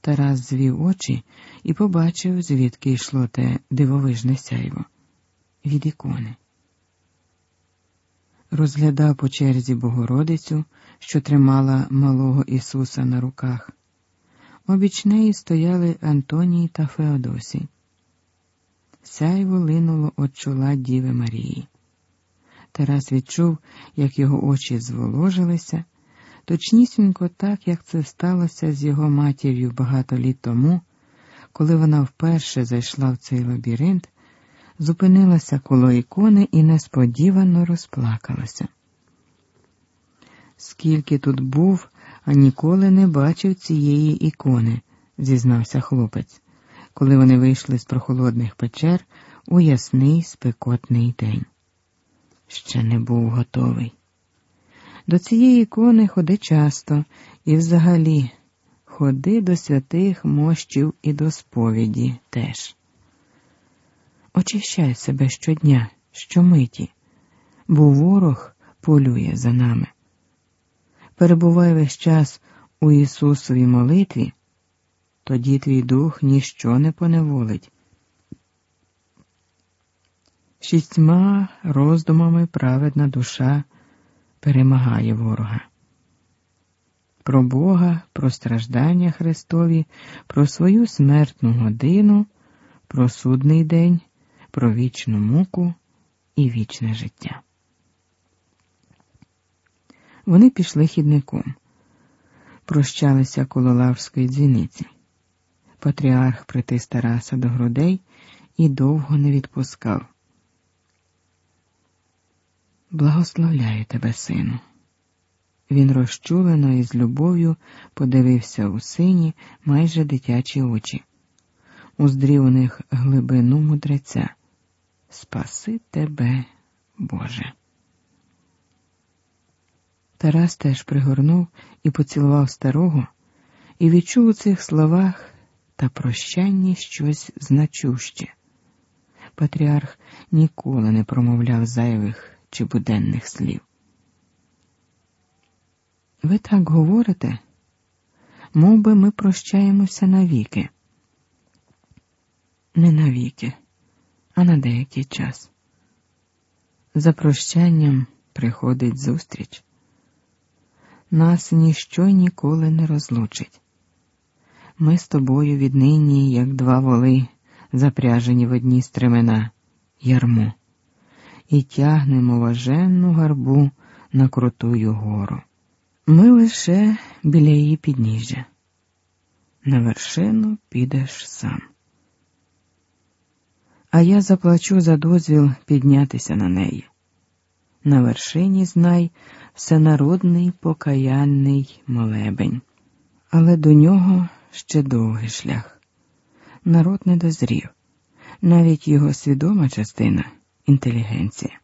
Тарас звів очі і побачив, звідки йшло те дивовижне сяйво від ікони. Розглядав по черзі Богородицю, що тримала малого Ісуса на руках. Обіч неї стояли Антоній та Феодосій. Сяйво линуло від чола Діви Марії. Тарас відчув, як його очі зволожилися, точнісінько так, як це сталося з його матір'ю багато літ тому, коли вона вперше зайшла в цей лабіринт, зупинилася коло ікони і несподівано розплакалася. Скільки тут був, а ніколи не бачив цієї ікони, зізнався хлопець, коли вони вийшли з прохолодних печер у ясний спекотний день. Ще не був готовий. До цієї ікони ходи часто і взагалі ходи до святих мощів і до сповіді теж. Очищай себе щодня, щомиті, бо ворог полює за нами. Перебувай весь час у Ісусовій молитві, тоді твій дух ніщо не поневолить. Шістьма роздумами праведна душа перемагає ворога. Про Бога, про страждання Христові, про свою смертну годину, про судний день, про вічну муку і вічне життя. Вони пішли хідником, прощалися коло лавської дзвіниці. Патріарх притис Тараса до грудей і довго не відпускав. Благословляю тебе, сину. Він розчулено і з любов'ю подивився у сині майже дитячі очі, уздрів у них глибину мудреця. Спаси тебе, Боже. Тарас теж пригорнув і поцілував старого, і відчув у цих словах та прощанні щось значуще. Патріарх ніколи не промовляв зайвих чи буденних слів. Ви так говорите, мов би ми прощаємося навіки. Не навіки, а на деякий час. За прощанням приходить зустріч. Нас ніщо ніколи не розлучить. Ми з тобою віднині, як два воли, запряжені в одні стремена, ярмо і тягнемо важенну гарбу на крутую гору. Ми лише біля її підніжжя. На вершину підеш сам. А я заплачу за дозвіл піднятися на неї. На вершині знай всенародний покаянний молебень, але до нього ще довгий шлях. Народ не дозрів, навіть його свідома частина інтелігенція.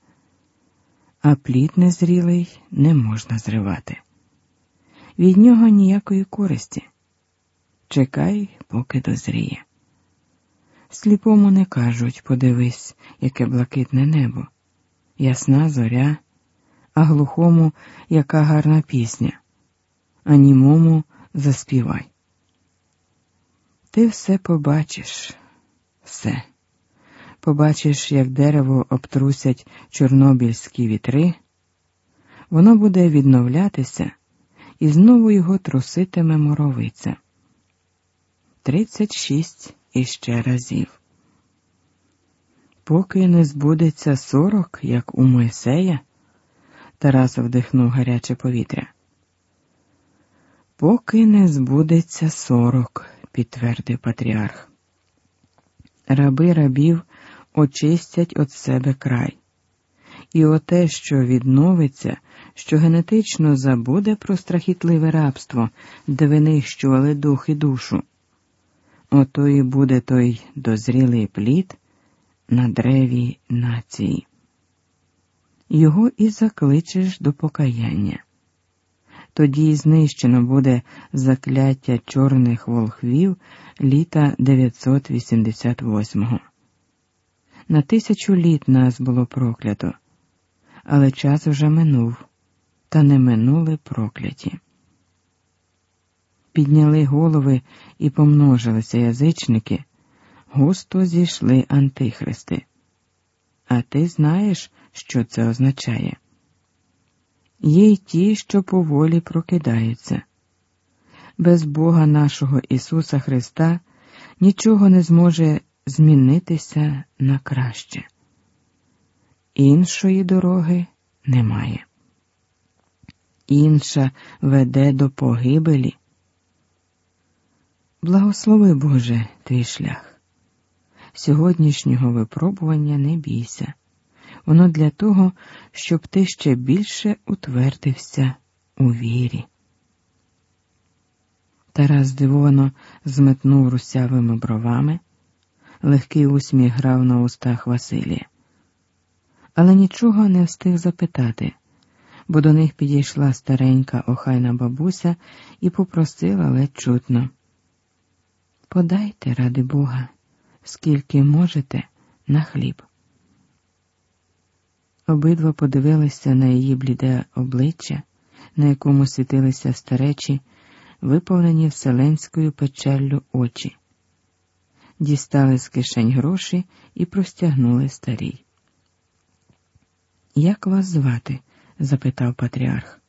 А плід незрілий не можна зривати. Від нього ніякої користі. Чекай, поки дозріє. Сліпому не кажуть подивись, яке блакитне небо, ясна зоря, а глухому яка гарна пісня, а німому заспівай. Ти все побачиш, все побачиш, як дерево обтрусять чорнобильські вітри, воно буде відновлятися і знову його труситиме моровиця. Тридцять шість іще разів. Поки не збудеться сорок, як у Мойсея, Тарас вдихнув гаряче повітря. Поки не збудеться сорок, підтвердив патріарх. Раби рабів очистять від себе край. І оте, що відновиться, що генетично забуде про страхітливе рабство, де винищували дух і душу. Ото і буде той дозрілий плід на древі нації. Його і закличеш до покаяння. Тоді знищено буде закляття чорних волхвів літа 988-го. На тисячу літ нас було проклято, але час вже минув, та не минули прокляті. підняли голови і помножилися язичники, густо зійшли антихристи. А ти знаєш, що це означає? Є й ті, що поволі прокидаються. Без Бога нашого Ісуса Христа нічого не зможе змінитися на краще. Іншої дороги немає. Інша веде до погибелі. Благослови Боже твій шлях. Сьогоднішнього випробування не бійся. Воно для того, щоб ти ще більше утвердився у вірі. Тарас здивовано зметнув русявими бровами, легкий усміх грав на устах Василія. Але нічого не встиг запитати, бо до них підійшла старенька охайна бабуся і попросила ледь чутно. Подайте, ради Бога, скільки можете на хліб. Обидва подивилися на її бліде обличчя, на якому світилися старечі, виповнені вселенською печаллю очі, дістали з кишень гроші і простягнули старій. Як вас звати? запитав патріарх.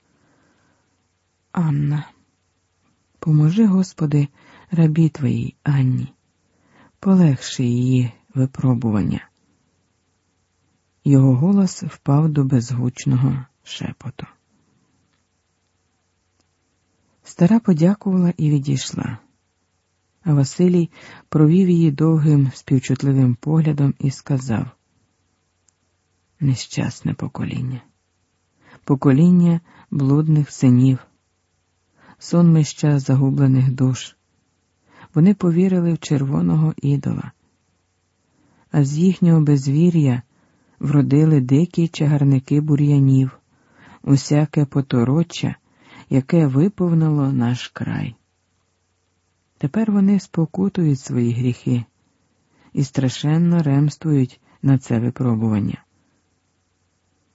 Анна. Поможи, Господи, рабі твоїй Анні, полегши її випробування. Його голос впав до безгучного шепоту. Стара подякувала і відійшла, а Василій провів її довгим співчутливим поглядом і сказав: Нещасне покоління, покоління блудних синів, сонмища загублених душ. Вони повірили в червоного ідола, а з їхнього безвір'я вродили дикі чагарники бур'янів, усяке потороччя, яке виповнило наш край. Тепер вони спокутують свої гріхи і страшенно ремствують на це випробування,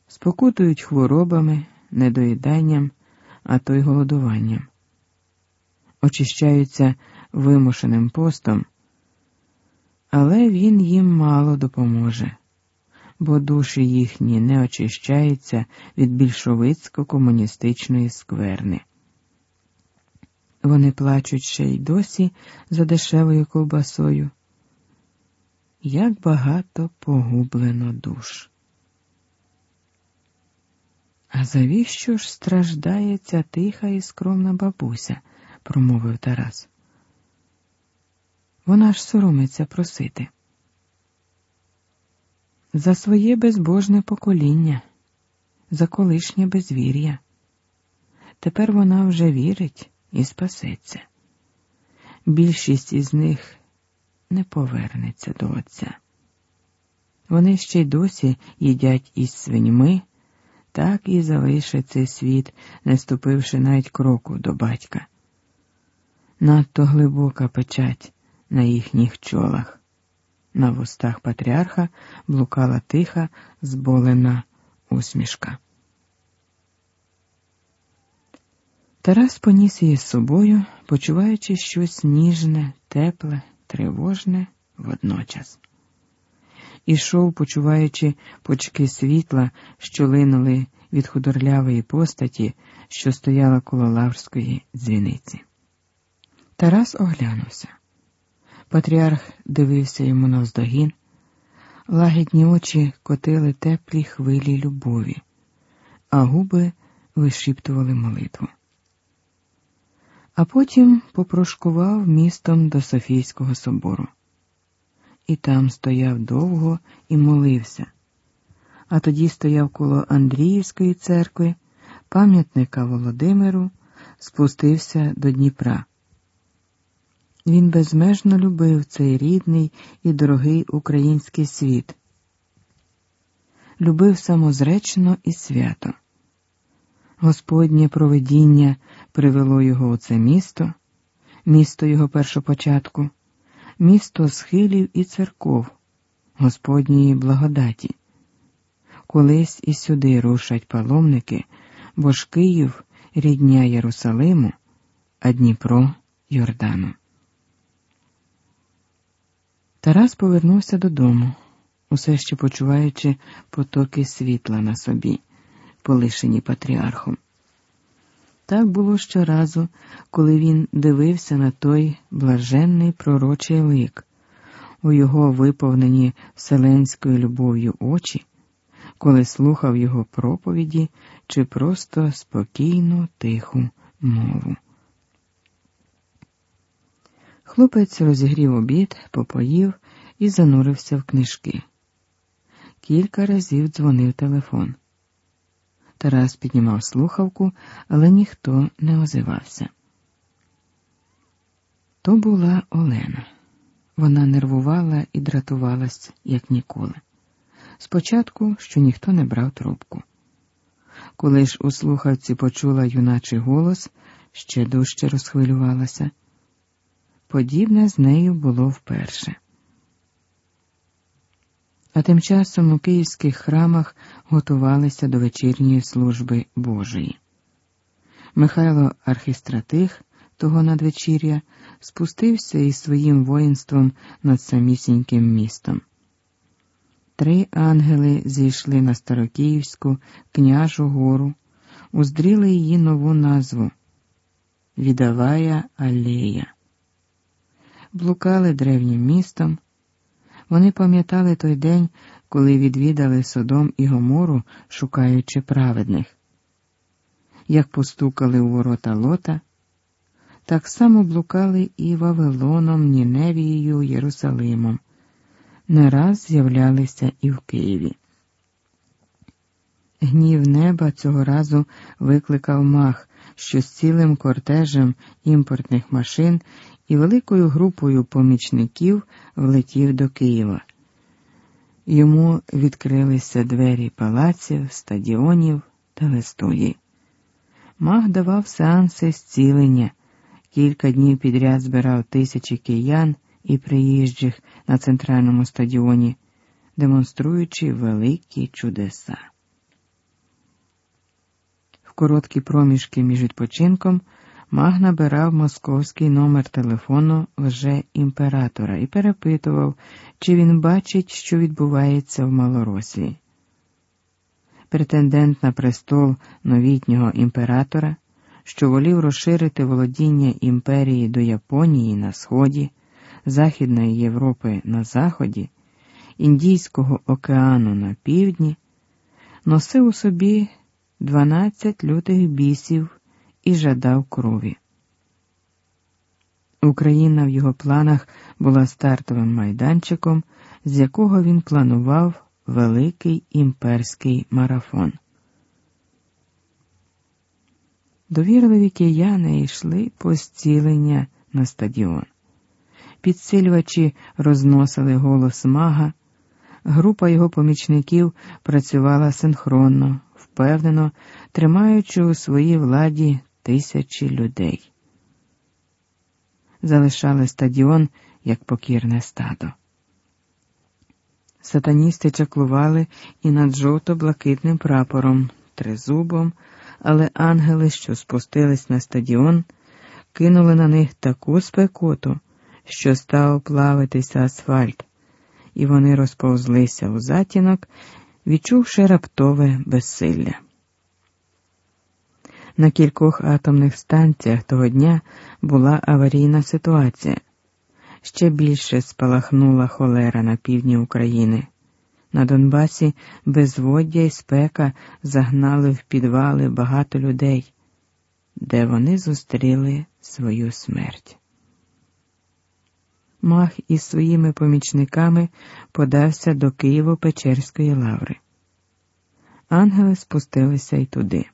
спокутують хворобами, недоїданням, а то й голодуванням, очищаються вимушеним постом, але він їм мало допоможе бо душі їхні не очищаються від більшовицько-комуністичної скверни. Вони плачуть ще й досі за дешевою ковбасою. Як багато погублено душ. А завіщо ж страждає ця тиха і скромна бабуся, промовив Тарас. Вона ж соромиться просити за своє безбожне покоління, за колишнє безвір'я. Тепер вона вже вірить і спасеться. Більшість із них не повернеться до Отця. Вони ще й досі їдять із свиньми, так і залишать цей світ, не ступивши навіть кроку до батька. Надто глибока печать на їхніх чолах. На вустах патріарха блукала тиха, зболена усмішка. Тарас поніс її з собою, почуваючи щось ніжне, тепле, тривожне водночас. Ішов, почуваючи почки світла, що линули від худорлявої постаті, що стояла коло лаврської дзвіниці. Тарас оглянувся. Патріарх дивився йому навздогін, лагідні очі котили теплі хвилі любові, а губи вишіптували молитву. А потім попрошкував містом до Софійського собору. І там стояв довго і молився, а тоді стояв коло Андріївської церкви, пам'ятника Володимиру, спустився до Дніпра. Він безмежно любив цей рідний і дорогий український світ, любив самозречно і свято. Господнє провидіння привело його у це місто, місто його першопочатку, місто схилів і церков, Господньої благодаті. Колись і сюди рушать паломники, бо ж Київ рідня Єрусалиму, а Дніпро Йордану. Тарас повернувся додому, усе ще почуваючи потоки світла на собі, полишені патріархом. Так було щоразу, коли він дивився на той блаженний пророчий лик, у його виповнені вселенською любов'ю очі, коли слухав його проповіді чи просто спокійну, тиху мову. Хлопець розігрів обід, попоїв і занурився в книжки. Кілька разів дзвонив телефон. Тарас піднімав слухавку, але ніхто не озивався. То була Олена. Вона нервувала і дратувалась, як ніколи. Спочатку, що ніхто не брав трубку. Коли ж у слухавці почула юначий голос, ще дужче розхвилювалася. Подібне з нею було вперше. А тим часом у київських храмах готувалися до вечірньої служби Божої. Михайло Архістратих того надвечір'я спустився із своїм воїнством над самісіньким містом. Три ангели зійшли на Старокиївську княжу гору, уздріли її нову назву Відавая Алея. Блукали древнім містом. Вони пам'ятали той день, коли відвідали Содом і Гомору, шукаючи праведних. Як постукали у ворота лота, так само блукали і Вавилоном, Ніневією, Єрусалимом, не раз з'являлися і в Києві. Гнів неба цього разу викликав мах, що з цілим кортежем імпортних машин і великою групою помічників влетів до Києва. Йому відкрилися двері палаців, стадіонів та листої. Маг давав сеанси зцілення, кілька днів підряд збирав тисячі киян і приїжджих на центральному стадіоні, демонструючи великі чудеса. В короткі проміжки між відпочинком. Маг набирав московський номер телефону вже імператора і перепитував, чи він бачить, що відбувається в Малоросії. Претендент на престол новітнього імператора, що волів розширити володіння імперії до Японії на сході, Західної Європи на заході, Індійського океану на півдні, носив у собі 12 лютих бісів і жадав крові. Україна в його планах була стартовим майданчиком, з якого він планував великий імперський марафон. Довірливі кияни йшли по зцілення на стадіон. Підсилювачі розносили голос мага, група його помічників працювала синхронно, впевнено, тримаючи у своїй владі тисячі людей. Залишали стадіон як покірне стадо. Сатаністи чаклували і над жовто-блакитним прапором, тризубом, але ангели, що спустились на стадіон, кинули на них таку спекоту, що став плавитися асфальт, і вони розповзлися у затінок, відчувши раптове безсилля. На кількох атомних станціях того дня була аварійна ситуація. Ще більше спалахнула холера на півдні України. На Донбасі безводдя і спека загнали в підвали багато людей, де вони зустріли свою смерть. Мах із своїми помічниками подався до Києво-Печерської лаври. Ангели спустилися й туди.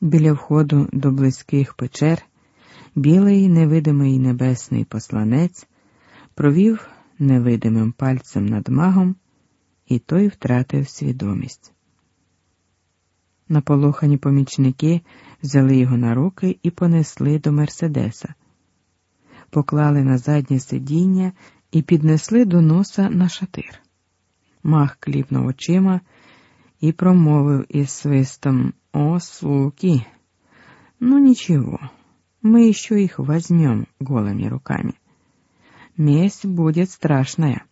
Біля входу до близьких печер білий невидимий небесний посланець провів невидимим пальцем над магом, і той втратив свідомість. Наполохані помічники взяли його на руки і понесли до Мерседеса, поклали на заднє сидіння і піднесли до носа на шатир. Мах кліпнув очима і промовив із свистом О, суки. Ну ничего, мы еще их возьмем голыми руками. Месть будет страшная.